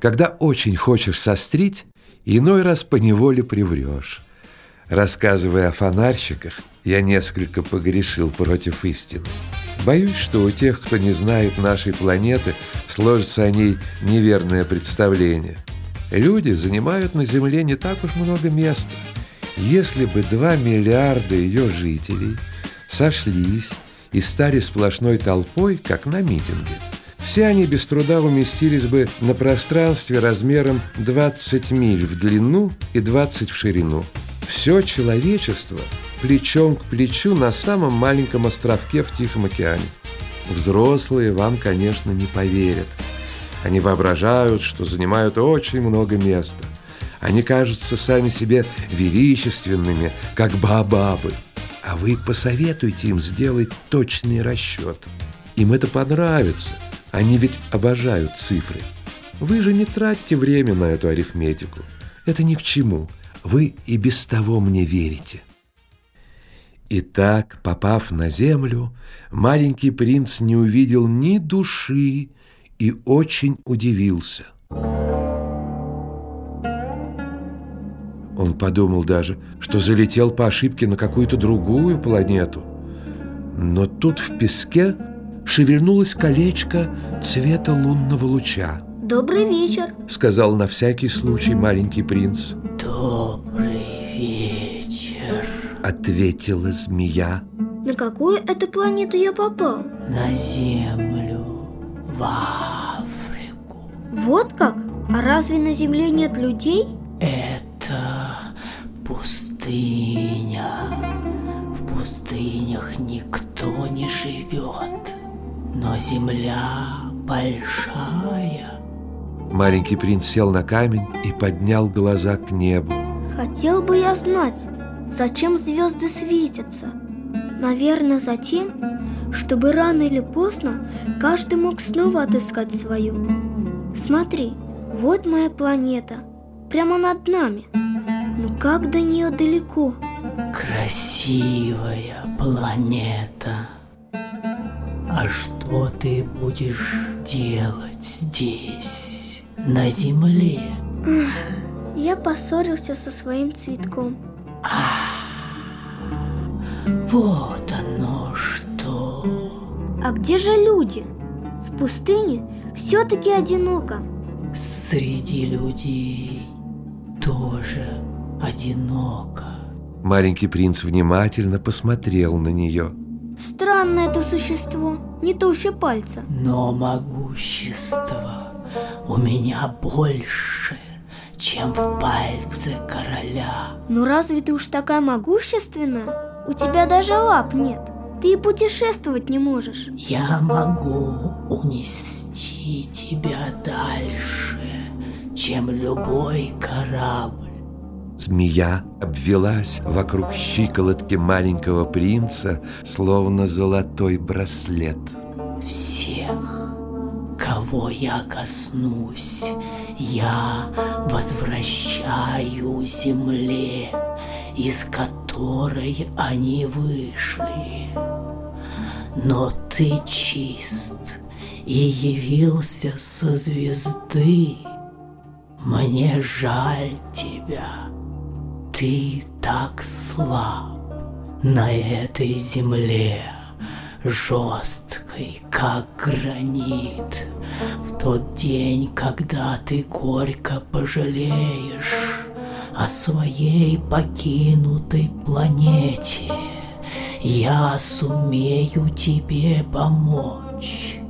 Когда очень хочешь сострить, иной раз поневоле приврешь. Рассказывая о фонарщиках, я несколько погрешил против истины. Боюсь, что у тех, кто не знает нашей планеты, сложится о ней неверное представление. Люди занимают на Земле не так уж много места. Если бы два миллиарда ее жителей сошлись и стали сплошной толпой, как на митинге, все они без труда уместились бы на пространстве размером 20 миль в длину и 20 в ширину. Все человечество плечом к плечу на самом маленьком островке в Тихом океане. Взрослые вам, конечно, не поверят. Они воображают, что занимают очень много места. Они кажутся сами себе величественными, как бабабы. А вы посоветуйте им сделать точный расчет. Им это понравится – они ведь обожают цифры. Вы же не тратьте время на эту арифметику. Это ни к чему. Вы и без того мне верите. Итак, попав на землю, маленький принц не увидел ни души и очень удивился. Он подумал даже, что залетел по ошибке на какую-то другую планету. Но тут в песке шевельнулось колечко цвета лунного луча. «Добрый вечер», — сказал на всякий случай маленький принц. «Добрый вечер», — ответила змея. «На какую эту планету я попал?» «На Землю, в Африку». «Вот как? А разве на Земле нет людей?» «Это пустыня. В пустынях никто не живет». Но земля большая. Маленький принц сел на камень и поднял глаза к небу. Хотел бы я знать, зачем звезды светятся. Наверное, за тем, чтобы рано или поздно каждый мог снова отыскать свою. Смотри, вот моя планета, прямо над нами. Но как до нее далеко? Красивая планета. А что ты будешь делать здесь, на земле? Я поссорился со своим цветком. А, вот оно что. А где же люди? В пустыне все-таки одиноко. Среди людей тоже одиноко. Маленький принц внимательно посмотрел на нее. Странное это существо, не толще пальца. Но могущество у меня больше, чем в пальце короля. Ну разве ты уж такая могущественная? У тебя даже лап нет. Ты и путешествовать не можешь. Я могу унести тебя дальше, чем любой корабль Змея обвелась вокруг щиколотки маленького принца, словно золотой браслет. Всех, кого я коснусь, я возвращаю земле, из которой они вышли. Но ты чист и явился со звезды. Мне жаль тебя ты так слаб на этой земле, жесткой, как гранит. В тот день, когда ты горько пожалеешь о своей покинутой планете, я сумею тебе помочь.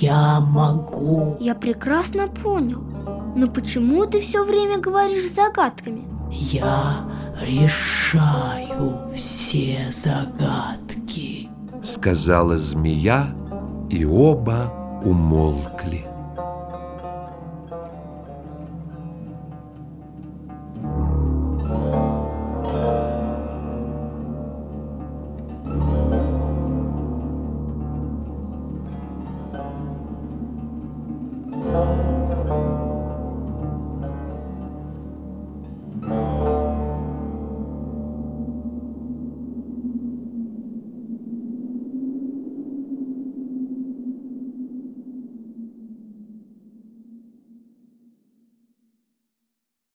Я могу... Я прекрасно понял. Но почему ты все время говоришь загадками? Я решаю все загадки, сказала змея, и оба умолкли.